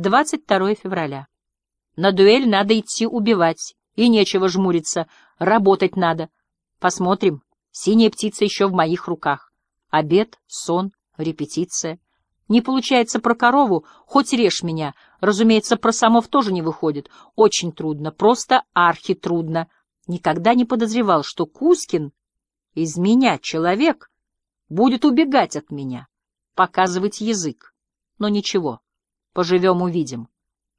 22 февраля. На дуэль надо идти убивать, и нечего жмуриться, работать надо. Посмотрим, синяя птица еще в моих руках. Обед, сон, репетиция. Не получается про корову, хоть режь меня. Разумеется, про самов тоже не выходит. Очень трудно, просто архи трудно. Никогда не подозревал, что Кускин из меня человек будет убегать от меня, показывать язык. Но ничего, поживем-увидим.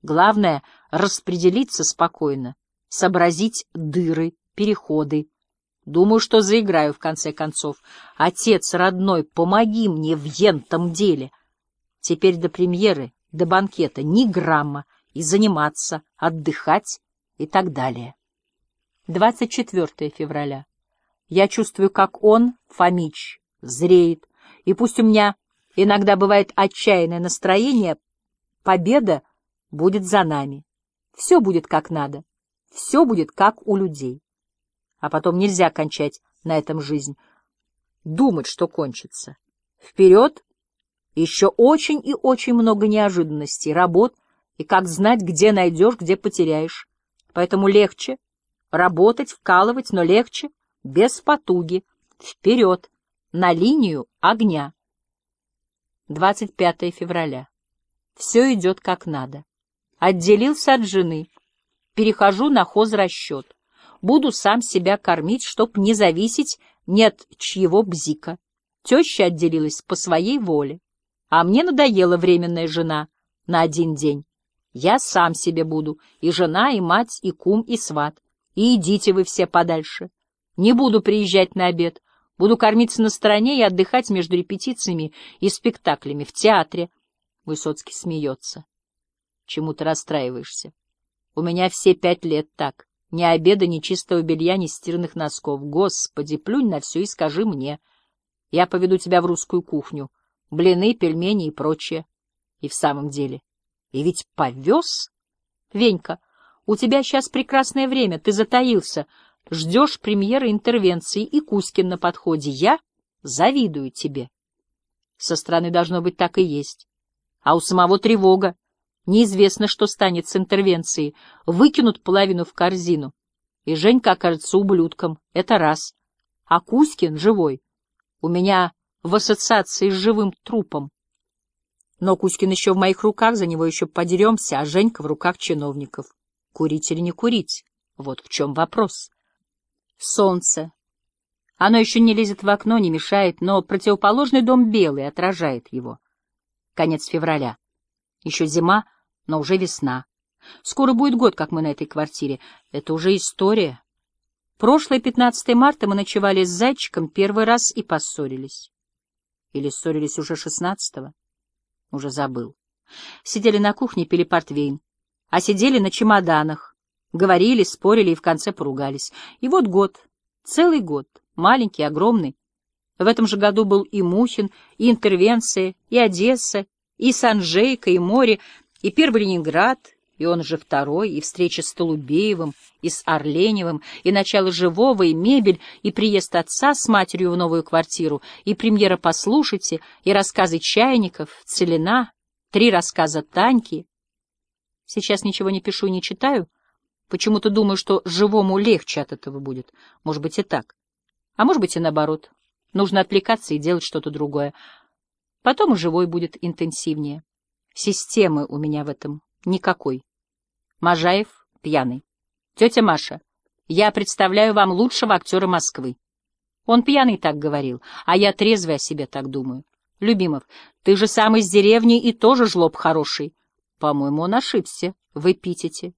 Главное — распределиться спокойно, сообразить дыры, переходы. Думаю, что заиграю в конце концов. Отец родной, помоги мне в ентом деле. Теперь до премьеры, до банкета ни грамма, и заниматься, отдыхать и так далее. 24 февраля. Я чувствую, как он, Фомич, зреет, и пусть у меня иногда бывает отчаянное настроение, победа будет за нами. Все будет как надо, все будет как у людей. А потом нельзя кончать на этом жизнь, думать, что кончится. Вперед! Еще очень и очень много неожиданностей, работ, и как знать, где найдешь, где потеряешь. Поэтому легче работать, вкалывать, но легче, без потуги, вперед, на линию огня. 25 февраля. Все идет как надо. Отделился от жены. Перехожу на хозрасчет. Буду сам себя кормить, чтоб не зависеть ни от чьего бзика. Теща отделилась по своей воле. А мне надоела временная жена на один день. Я сам себе буду, и жена, и мать, и кум, и сват. И идите вы все подальше. Не буду приезжать на обед. Буду кормиться на стороне и отдыхать между репетициями и спектаклями в театре. Высоцкий смеется. Чему ты расстраиваешься? У меня все пять лет так. Ни обеда, ни чистого белья, ни стирных носков. Господи, плюнь на все и скажи мне. Я поведу тебя в русскую кухню. Блины, пельмени и прочее. И в самом деле. И ведь повез? Венька, у тебя сейчас прекрасное время, ты затаился. Ждешь премьеры интервенции, и Кузькин на подходе. Я завидую тебе. Со стороны должно быть так и есть. А у самого тревога. Неизвестно, что станет с интервенцией. Выкинут половину в корзину. И Женька окажется ублюдком. Это раз. А Кузькин живой. У меня в ассоциации с живым трупом. Но Кузькин еще в моих руках, за него еще подеремся, а Женька в руках чиновников. Курить или не курить? Вот в чем вопрос. Солнце. Оно еще не лезет в окно, не мешает, но противоположный дом белый отражает его. Конец февраля. Еще зима, но уже весна. Скоро будет год, как мы на этой квартире. Это уже история. Прошлое 15 марта мы ночевали с зайчиком первый раз и поссорились. Или ссорились уже 16-го? Уже забыл. Сидели на кухне, пили портвейн. А сидели на чемоданах. Говорили, спорили и в конце поругались. И вот год. Целый год. Маленький, огромный. В этом же году был и Мухин, и интервенция, и Одесса, и Санжейка, и море, и первый Ленинград, и он же второй, и встреча с Толубеевым, и с Орленевым, и начало живого, и мебель, и приезд отца с матерью в новую квартиру, и премьера «Послушайте», и рассказы Чайников, Целина, три рассказа Таньки. Сейчас ничего не пишу и не читаю. Почему-то думаю, что живому легче от этого будет. Может быть и так. А может быть и наоборот. Нужно отвлекаться и делать что-то другое. Потом и живой будет интенсивнее. Системы у меня в этом никакой. Можаев пьяный. Тетя Маша, я представляю вам лучшего актера Москвы. Он пьяный так говорил, а я трезвый о себе так думаю. Любимов, ты же сам из деревни и тоже жлоб хороший. По-моему, он ошибся в эпитете.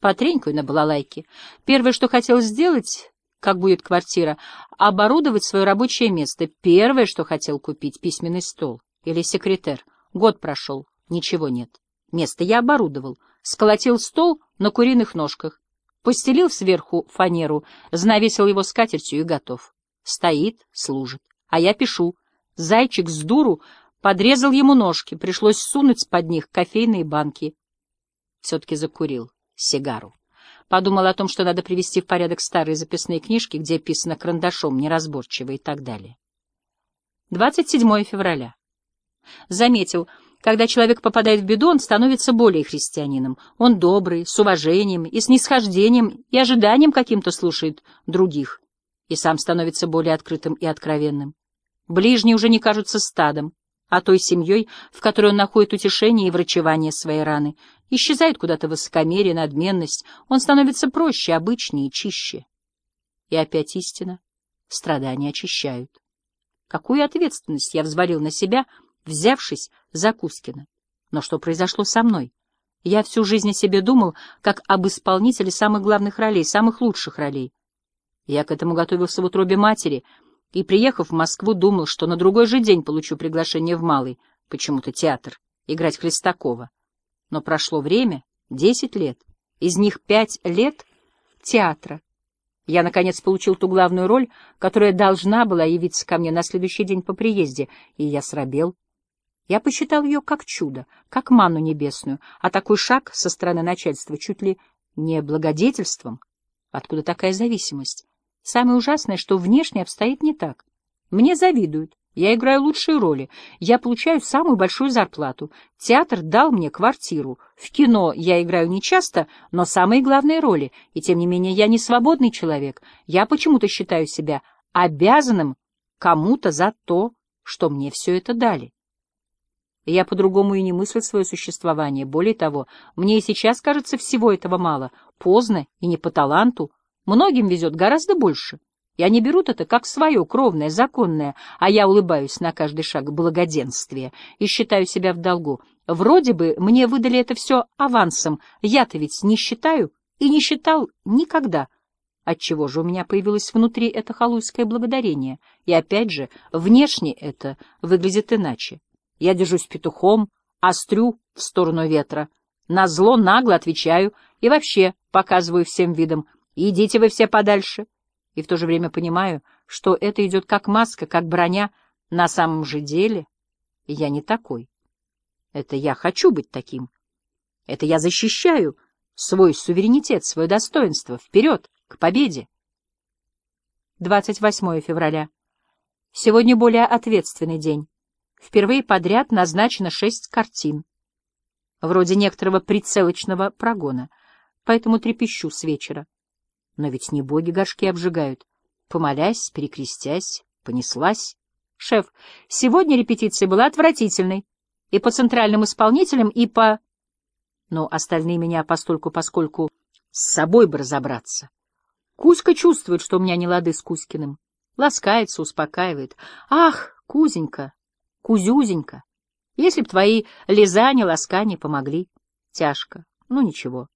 Потренькаю на балалайке. Первое, что хотел сделать, как будет квартира, оборудовать свое рабочее место. Первое, что хотел купить, письменный стол или секретер. Год прошел, ничего нет. Место я оборудовал. Сколотил стол на куриных ножках. Постелил сверху фанеру, занавесил его скатертью и готов. Стоит, служит. А я пишу. Зайчик с дуру подрезал ему ножки. Пришлось сунуть под них кофейные банки. Все-таки закурил сигару. Подумал о том, что надо привести в порядок старые записные книжки, где писано карандашом, неразборчиво и так далее. 27 февраля. Заметил, Когда человек попадает в беду, он становится более христианином. Он добрый, с уважением и снисхождением и ожиданием каким-то слушает других, и сам становится более открытым и откровенным. Ближние уже не кажутся стадом, а той семьей, в которой он находит утешение и врачевание своей раны. Исчезает куда-то высокомерие, надменность, он становится проще, обычнее, чище. И опять истина. Страдания очищают. Какую ответственность я взвалил на себя — взявшись за Кузькина. Но что произошло со мной? Я всю жизнь о себе думал, как об исполнителе самых главных ролей, самых лучших ролей. Я к этому готовился в утробе матери, и, приехав в Москву, думал, что на другой же день получу приглашение в Малый, почему-то театр, играть Хлестакова. Но прошло время, десять лет, из них пять лет театра. Я, наконец, получил ту главную роль, которая должна была явиться ко мне на следующий день по приезде, и я срабел. Я посчитал ее как чудо, как манну небесную, а такой шаг со стороны начальства чуть ли не благодетельством. Откуда такая зависимость? Самое ужасное, что внешне обстоит не так. Мне завидуют. Я играю лучшие роли. Я получаю самую большую зарплату. Театр дал мне квартиру. В кино я играю нечасто, но самые главные роли. И тем не менее я не свободный человек. Я почему-то считаю себя обязанным кому-то за то, что мне все это дали. Я по-другому и не мыслю свое существование. Более того, мне и сейчас кажется всего этого мало. Поздно и не по таланту. Многим везет гораздо больше. И они берут это как свое, кровное, законное, а я улыбаюсь на каждый шаг благоденствия и считаю себя в долгу. Вроде бы мне выдали это все авансом, я-то ведь не считаю и не считал никогда. Отчего же у меня появилось внутри это халуйское благодарение? И опять же, внешне это выглядит иначе. Я держусь петухом, острю в сторону ветра. На зло нагло отвечаю и вообще показываю всем видом «идите вы все подальше». И в то же время понимаю, что это идет как маска, как броня. На самом же деле я не такой. Это я хочу быть таким. Это я защищаю свой суверенитет, свое достоинство. Вперед, к победе. 28 февраля. Сегодня более ответственный день. Впервые подряд назначено шесть картин. Вроде некоторого прицелочного прогона, поэтому трепещу с вечера. Но ведь не боги горшки обжигают. Помолясь, перекрестясь, понеслась. Шеф, сегодня репетиция была отвратительной. И по центральным исполнителям, и по... Но остальные меня постольку-поскольку с собой бы разобраться. Кузька чувствует, что у меня не лады с Кузькиным. Ласкается, успокаивает. Ах, Кузенька, Кузюзенька, если б твои лизания, ласкания помогли. Тяжко, ну ничего.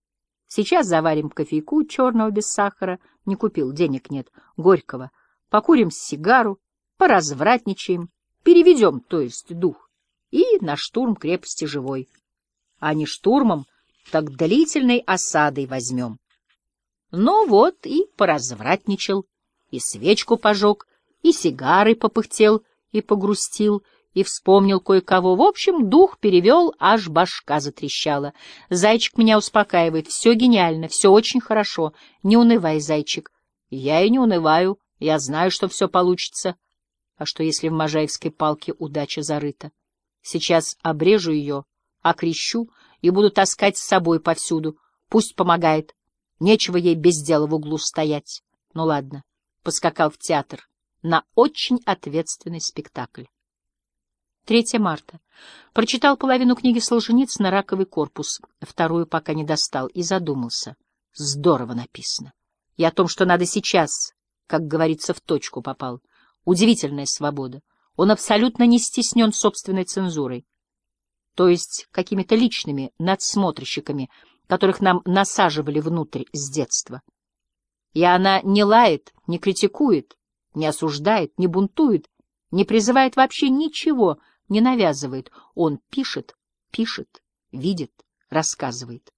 Сейчас заварим кофейку черного без сахара, не купил, денег нет, горького. Покурим сигару, поразвратничаем, переведем, то есть дух, и на штурм крепости живой. А не штурмом, так длительной осадой возьмем. Ну вот и поразвратничал, и свечку пожег, и сигары попыхтел, и погрустил — и вспомнил кое-кого. В общем, дух перевел, аж башка затрещала. Зайчик меня успокаивает. Все гениально, все очень хорошо. Не унывай, зайчик. Я и не унываю. Я знаю, что все получится. А что, если в Можаевской палке удача зарыта? Сейчас обрежу ее, окрещу и буду таскать с собой повсюду. Пусть помогает. Нечего ей без дела в углу стоять. Ну ладно, поскакал в театр на очень ответственный спектакль. 3 марта. Прочитал половину книги Солженицына «Раковый корпус», вторую пока не достал, и задумался. Здорово написано. И о том, что надо сейчас, как говорится, в точку попал. Удивительная свобода. Он абсолютно не стеснен собственной цензурой. То есть какими-то личными надсмотрщиками, которых нам насаживали внутрь с детства. И она не лает, не критикует, не осуждает, не бунтует, не призывает вообще ничего — не навязывает. Он пишет, пишет, видит, рассказывает.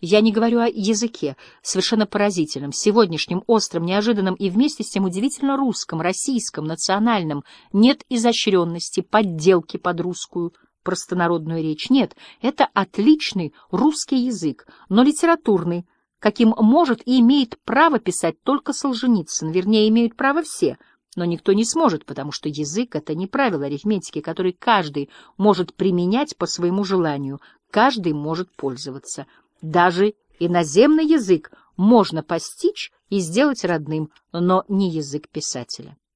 Я не говорю о языке, совершенно поразительном, сегодняшнем, остром, неожиданном и вместе с тем удивительно русском, российском, национальном. Нет изощренности, подделки под русскую простонародную речь. Нет, это отличный русский язык, но литературный, каким может и имеет право писать только Солженицын, вернее, имеют право все — Но никто не сможет, потому что язык — это не правило арифметики, который каждый может применять по своему желанию, каждый может пользоваться. Даже иноземный язык можно постичь и сделать родным, но не язык писателя.